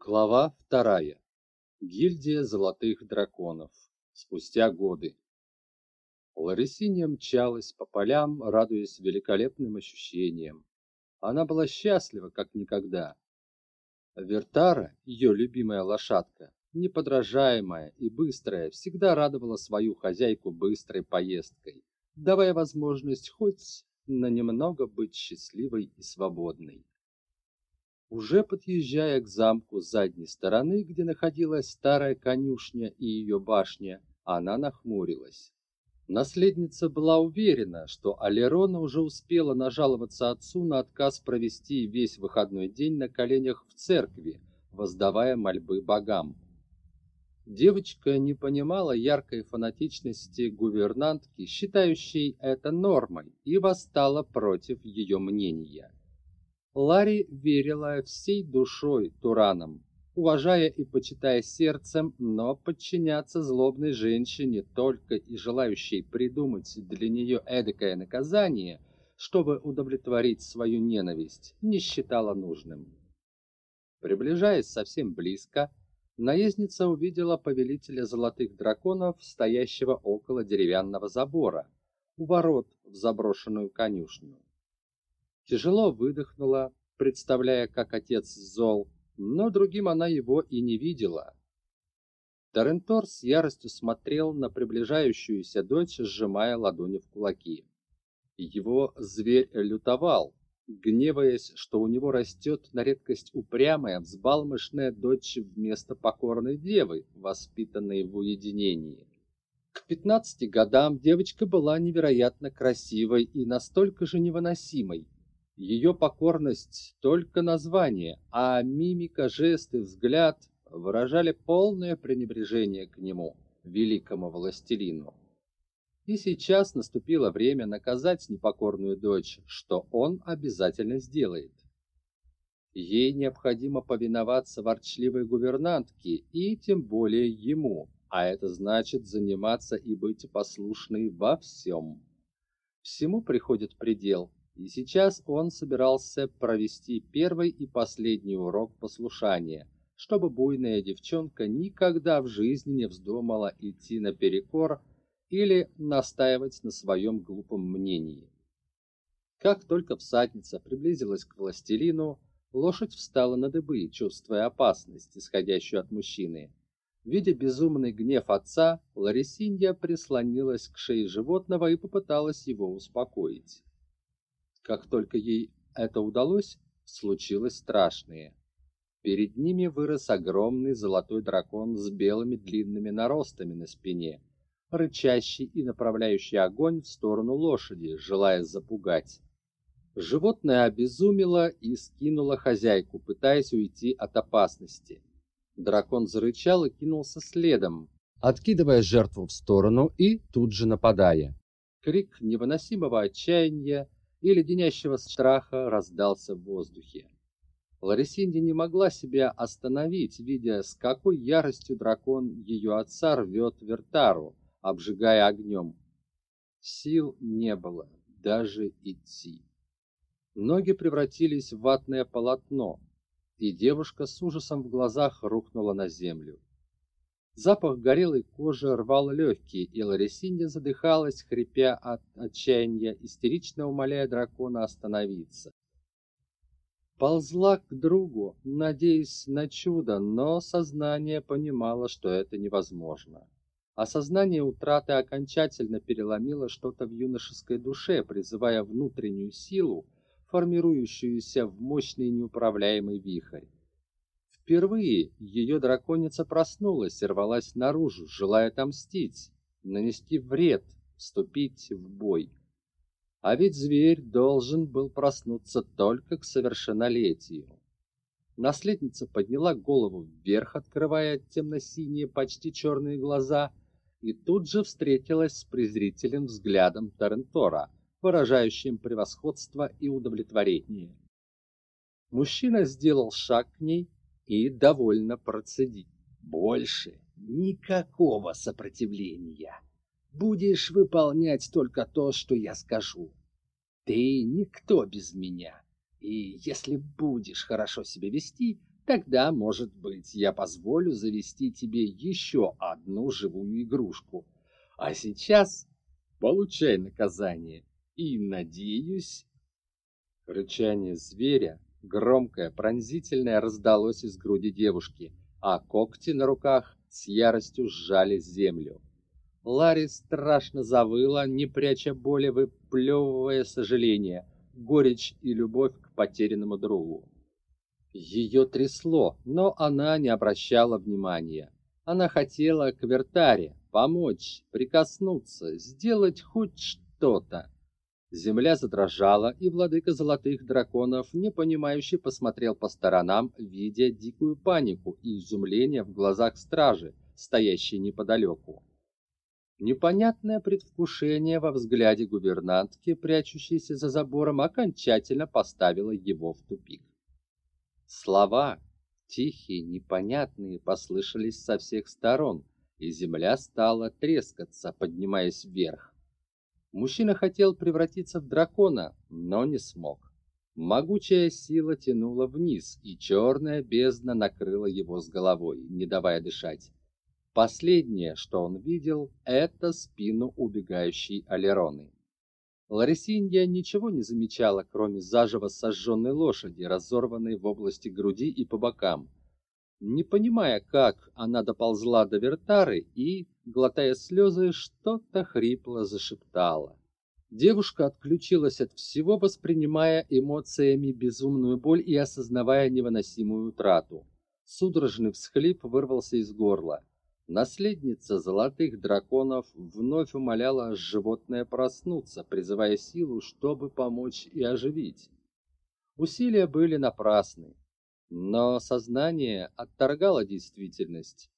Глава вторая. Гильдия золотых драконов. Спустя годы. Ларисинья мчалась по полям, радуясь великолепным ощущениям. Она была счастлива, как никогда. Вертара, ее любимая лошадка, неподражаемая и быстрая, всегда радовала свою хозяйку быстрой поездкой, давая возможность хоть на немного быть счастливой и свободной. Уже подъезжая к замку с задней стороны, где находилась старая конюшня и ее башня, она нахмурилась. Наследница была уверена, что Алерона уже успела нажаловаться отцу на отказ провести весь выходной день на коленях в церкви, воздавая мольбы богам. Девочка не понимала яркой фанатичности гувернантки, считающей это нормой, и восстала против ее мнения. Ларри верила всей душой Туранам, уважая и почитая сердцем, но подчиняться злобной женщине, только и желающей придумать для нее эдакое наказание, чтобы удовлетворить свою ненависть, не считала нужным. Приближаясь совсем близко, наездница увидела повелителя золотых драконов, стоящего около деревянного забора, у ворот в заброшенную конюшню. Тяжело выдохнула, представляя, как отец зол, но другим она его и не видела. Тарентор с яростью смотрел на приближающуюся дочь, сжимая ладони в кулаки. Его зверь лютовал, гневаясь, что у него растет на редкость упрямая, взбалмошная дочь вместо покорной девы, воспитанной в уединении. К пятнадцати годам девочка была невероятно красивой и настолько же невыносимой, ее покорность только название, а мимика, жесты, взгляд выражали полное пренебрежение к нему, великому властелину. И сейчас наступило время наказать непокорную дочь, что он обязательно сделает. Ей необходимо повиноваться ворчливой гувернантке и тем более ему, а это значит заниматься и быть послушной во всем. Всему приходит предел, и сейчас он собирался провести первый и последний урок послушания, чтобы буйная девчонка никогда в жизни не вздумала идти наперекор или настаивать на своем глупом мнении. Как только всадница приблизилась к властелину, лошадь встала на дыбы, чувствуя опасность, исходящую от мужчины. Видя безумный гнев отца, Ларисинья прислонилась к шее животного и попыталась его успокоить. Как только ей это удалось, случилось страшное. Перед ними вырос огромный золотой дракон с белыми длинными наростами на спине, рычащий и направляющий огонь в сторону лошади, желая запугать. Животное обезумело и скинуло хозяйку, пытаясь уйти от опасности. Дракон зарычал и кинулся следом, откидывая жертву в сторону и тут же нападая. Крик невыносимого отчаяния и леденящего страха раздался в воздухе. Ларисинди не могла себя остановить, видя, с какой яростью дракон ее отца рвет Вертару, обжигая огнем. Сил не было даже идти. Ноги превратились в ватное полотно, и девушка с ужасом в глазах рухнула на землю. Запах горелой кожи рвал легкие, и Ларисинья задыхалась, хрипя от отчаяния, истерично умоляя дракона остановиться. Ползла к другу, надеясь на чудо, но сознание понимало, что это невозможно. Осознание утраты окончательно переломило что-то в юношеской душе, призывая внутреннюю силу, формирующуюся в мощный неуправляемый вихрь. Впервые ее драконица проснулась и рвалась наружу, желая отомстить, нанести вред, вступить в бой. А ведь зверь должен был проснуться только к совершеннолетию. Наследница подняла голову вверх, открывая темно-синие, почти черные глаза, и тут же встретилась с презрительным взглядом Тарентора, выражающим превосходство и удовлетворение. Мужчина сделал шаг к ней, и довольно процедил. Больше никакого сопротивления. Будешь выполнять только то, что я скажу. Ты никто без меня. И если будешь хорошо себя вести, Тогда, может быть, я позволю завести тебе еще одну живую игрушку. А сейчас получай наказание и, надеюсь...» Рычание зверя, громкое, пронзительное, раздалось из груди девушки, а когти на руках с яростью сжали землю. Ларри страшно завыла, не пряча боли, выплевывая сожаление, горечь и любовь к потерянному другу. Ее трясло, но она не обращала внимания. Она хотела к Вертаре помочь, прикоснуться, сделать хоть что-то. Земля задрожала, и владыка золотых драконов, непонимающе посмотрел по сторонам, видя дикую панику и изумление в глазах стражи, стоящей неподалеку. Непонятное предвкушение во взгляде гувернантки, прячущейся за забором, окончательно поставило его в тупик. Слова, тихие, непонятные, послышались со всех сторон, и земля стала трескаться, поднимаясь вверх. Мужчина хотел превратиться в дракона, но не смог. Могучая сила тянула вниз, и черная бездна накрыла его с головой, не давая дышать. Последнее, что он видел, это спину убегающей Алероны. Ларисинья ничего не замечала, кроме заживо сожженной лошади, разорванной в области груди и по бокам. Не понимая, как она доползла до Вертары и, глотая слезы, что-то хрипло зашептала. Девушка отключилась от всего, воспринимая эмоциями безумную боль и осознавая невыносимую утрату. Судорожный всхлип вырвался из горла. Наследница золотых драконов вновь умоляла животное проснуться, призывая силу, чтобы помочь и оживить. Усилия были напрасны, но сознание отторгало действительность.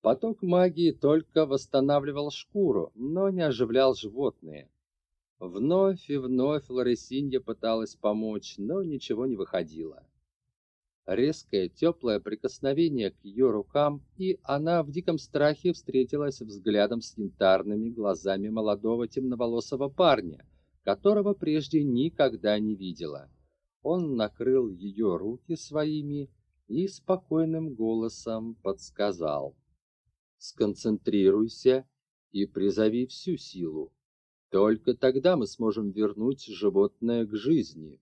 Поток магии только восстанавливал шкуру, но не оживлял животные. Вновь и вновь Ларисинья пыталась помочь, но ничего не выходило резкое теплое прикосновение к ее рукам, и она в диком страхе встретилась взглядом с янтарными глазами молодого темноволосого парня, которого прежде никогда не видела. Он накрыл ее руки своими и спокойным голосом подсказал. «Сконцентрируйся и призови всю силу. Только тогда мы сможем вернуть животное к жизни».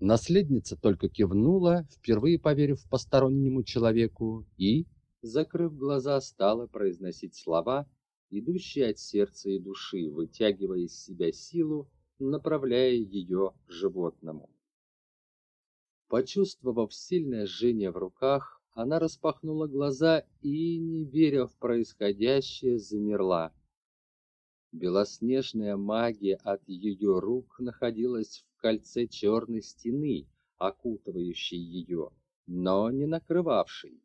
Наследница только кивнула, впервые поверив постороннему человеку, и, закрыв глаза, стала произносить слова, идущие от сердца и души, вытягивая из себя силу, направляя ее животному. Почувствовав сильное жжение в руках, она распахнула глаза и, не веря в происходящее, замерла. Белоснежная магия от ее рук находилась в кольце черной стены, окутывающей ее, но не накрывавшей.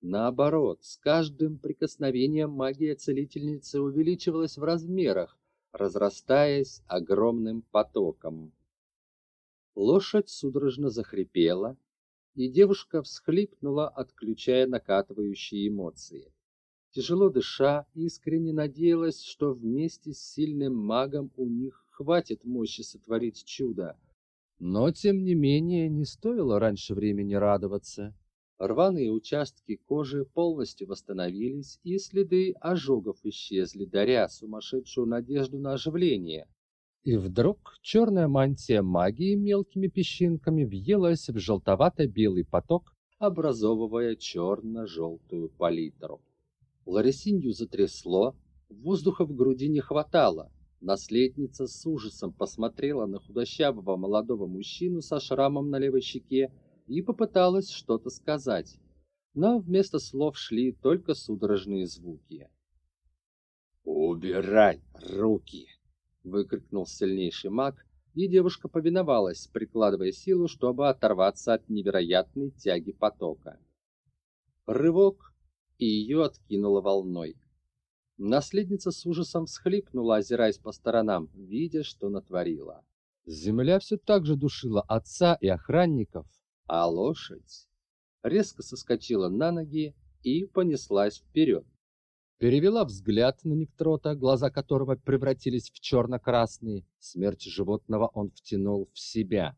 Наоборот, с каждым прикосновением магия целительницы увеличивалась в размерах, разрастаясь огромным потоком. Лошадь судорожно захрипела, и девушка всхлипнула, отключая накатывающие эмоции. Тяжело дыша, искренне надеялась, что вместе с сильным магом у них хватит мощи сотворить чудо. Но, тем не менее, не стоило раньше времени радоваться. Рваные участки кожи полностью восстановились, и следы ожогов исчезли, даря сумасшедшую надежду на оживление. И вдруг черная мантия магии мелкими песчинками въелась в желтовато-белый поток, образовывая черно-желтую палитру. Ларисинью затрясло, воздуха в груди не хватало. Наследница с ужасом посмотрела на худощавого молодого мужчину со шрамом на левой щеке и попыталась что-то сказать. Но вместо слов шли только судорожные звуки. «Убирай руки!» — выкрикнул сильнейший маг, и девушка повиновалась, прикладывая силу, чтобы оторваться от невероятной тяги потока. Рывок, и ее откинуло волной. Наследница с ужасом всхлипнула, озираясь по сторонам, видя, что натворила. Земля все так же душила отца и охранников, а лошадь резко соскочила на ноги и понеслась вперед. Перевела взгляд на Никтрота, глаза которого превратились в черно-красные. Смерть животного он втянул в себя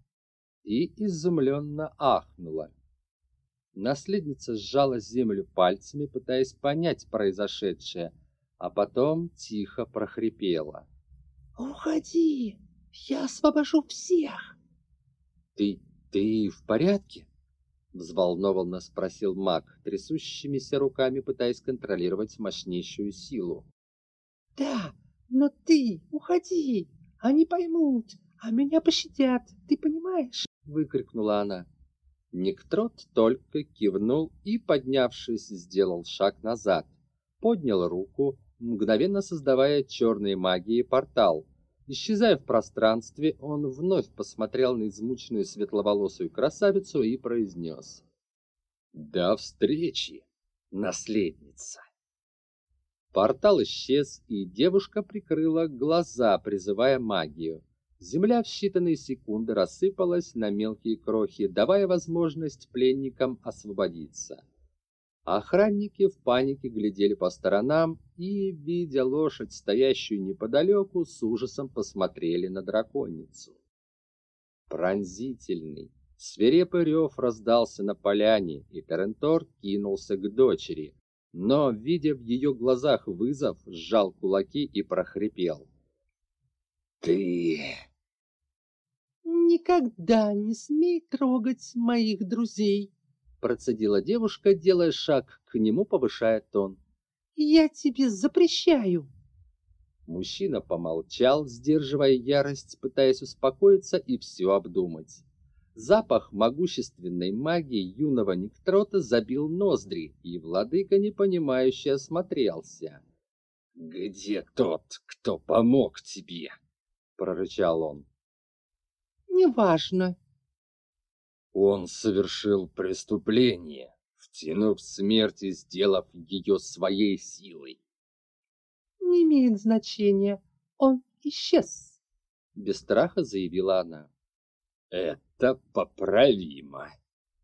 и изумленно ахнула. Наследница сжала землю пальцами, пытаясь понять произошедшее, а потом тихо прохрипела. «Уходи! Я освобожу всех!» «Ты... ты в порядке?» — взволнованно спросил маг, трясущимися руками пытаясь контролировать мощнейшую силу. «Да, но ты уходи! Они поймут, а меня пощадят, ты понимаешь?» — выкрикнула она. Никтрот только кивнул и, поднявшись, сделал шаг назад, поднял руку, мгновенно создавая черной магией портал. Исчезая в пространстве, он вновь посмотрел на измученную светловолосую красавицу и произнес. «До встречи, наследница!» Портал исчез, и девушка прикрыла глаза, призывая магию. Земля в считанные секунды рассыпалась на мелкие крохи, давая возможность пленникам освободиться. Охранники в панике глядели по сторонам и, видя лошадь, стоящую неподалеку, с ужасом посмотрели на драконицу. Пронзительный, свирепый рев раздался на поляне, и Терентор кинулся к дочери, но, видя в ее глазах вызов, сжал кулаки и прохрипел. «Ты никогда не смей трогать моих друзей!» Процедила девушка, делая шаг к нему, повышая тон. «Я тебе запрещаю!» Мужчина помолчал, сдерживая ярость, пытаясь успокоиться и все обдумать. Запах могущественной магии юного Никтрота забил ноздри, и владыка непонимающе осмотрелся. «Где тот, кто помог тебе?» — прорычал он неважно. Он совершил преступление, втянув смерть и сделав ее своей силой. Не имеет значения, он исчез, без страха заявила она. Это поправимо,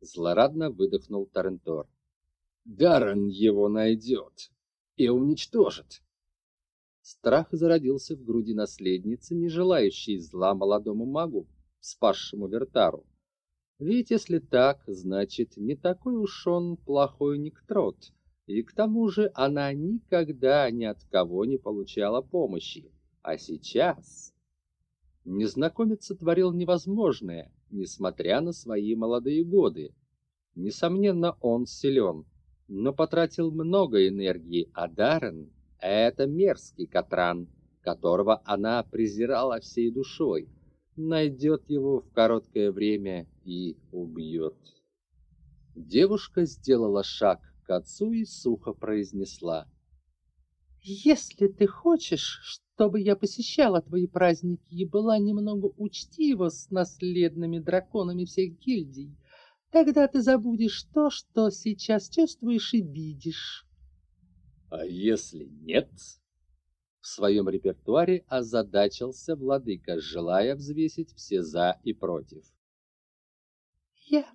злорадно выдохнул Тарентор. Даррен его найдет и уничтожит. Страх зародился в груди наследницы, не желающей зла молодому магу, спасшему Вертару. Ведь если так, значит, не такой уж он плохой Никтрот, и к тому же она никогда ни от кого не получала помощи. А сейчас... Незнакомец сотворил невозможное, несмотря на свои молодые годы. Несомненно, он силен, но потратил много энергии, а Даррен — это мерзкий Катран, которого она презирала всей душой — найдет его в короткое время и убьет. Девушка сделала шаг к отцу и сухо произнесла. «Если ты хочешь, чтобы я посещала твои праздники и была немного учтива с наследными драконами всех гильдий, тогда ты забудешь то, что сейчас чувствуешь и видишь». «А если нет?» в своем репертуаре озадачился владыка, желая взвесить все «за» и «против». «Я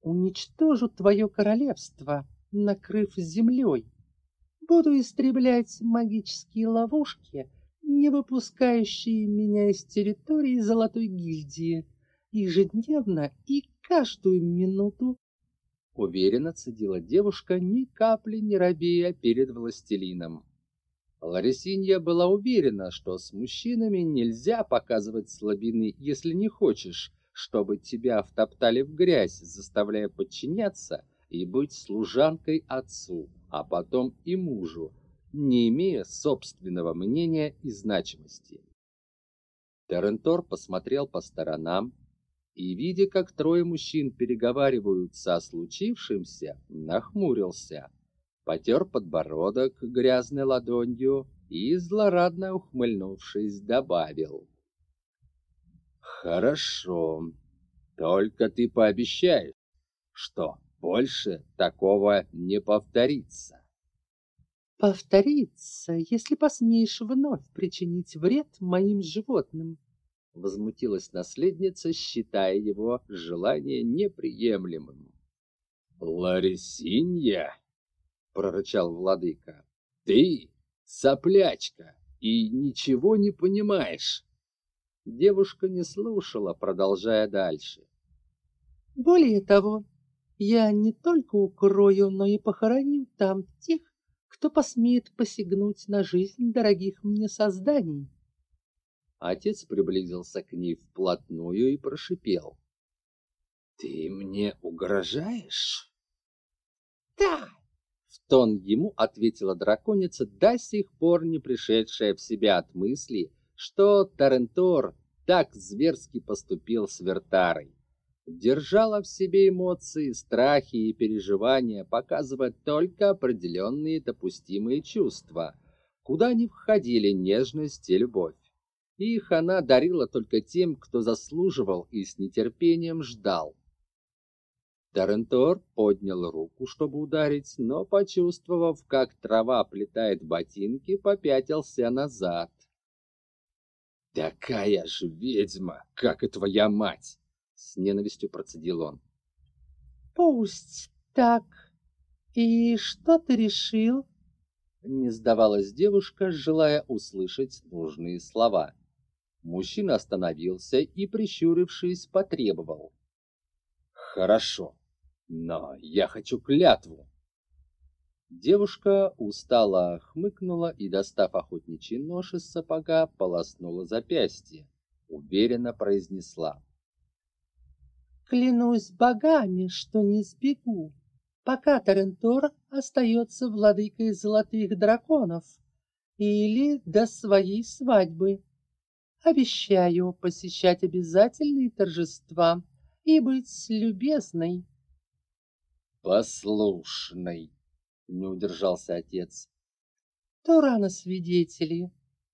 уничтожу твое королевство, накрыв землей. Буду истреблять магические ловушки, не выпускающие меня из территории Золотой гильдии, ежедневно и каждую минуту уверенно цедила девушка, ни капли не робея перед властелином. Ларисинья была уверена, что с мужчинами нельзя показывать слабины, если не хочешь, чтобы тебя втоптали в грязь, заставляя подчиняться и быть служанкой отцу, а потом и мужу, не имея собственного мнения и значимости. Терентор посмотрел по сторонам и, видя, как трое мужчин переговариваются о случившемся, нахмурился потер подбородок грязной ладонью и, злорадно ухмыльнувшись, добавил. «Хорошо, только ты пообещаешь, что больше такого не повторится». «Повторится, если посмеешь вновь причинить вред моим животным», — возмутилась наследница, считая его желание неприемлемым. «Ларисинья!» прорычал владыка. Ты соплячка и ничего не понимаешь. Девушка не слушала, продолжая дальше. Более того, я не только укрою, но и похороню там тех, кто посмеет посягнуть на жизнь дорогих мне созданий. Отец приблизился к ней вплотную и прошипел. «Ты мне угрожаешь?» «Да!» — в тон ему ответила драконица, до сих пор не пришедшая в себя от мысли, что Тарентор так зверски поступил с Вертарой держала в себе эмоции, страхи и переживания, показывая только определенные допустимые чувства, куда не входили нежность и любовь. Их она дарила только тем, кто заслуживал и с нетерпением ждал. Тарентор поднял руку, чтобы ударить, но, почувствовав, как трава плетает ботинки, попятился назад. «Такая же ведьма, как и твоя мать!» с ненавистью процедил он. Пусть так. И что ты решил? Не сдавалась девушка, желая услышать нужные слова. Мужчина остановился и, прищурившись, потребовал. «Хорошо, но я хочу клятву». Девушка устало хмыкнула и, достав охотничий нож из сапога, полоснула запястье. Уверенно произнесла. Клянусь богами, что не сбегу, пока Тарентор остается владыкой золотых драконов или до своей свадьбы. Обещаю посещать обязательные торжества и быть любезной. Послушной, не удержался отец. То рано свидетели.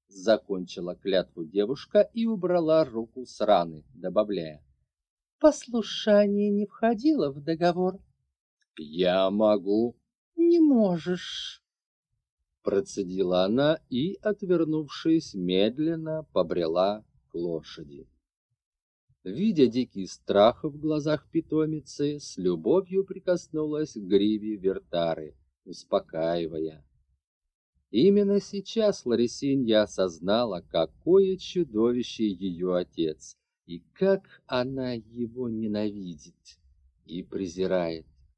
Закончила клятву девушка и убрала руку с раны, добавляя послушание не входило в договор. Я могу. Не можешь. Процедила она и, отвернувшись, медленно побрела к лошади. Видя дикий страх в глазах питомицы, с любовью прикоснулась к гриве Вертары, успокаивая. Именно сейчас Ларисинья осознала, какое чудовище ее отец, и как она его ненавидит и презирает.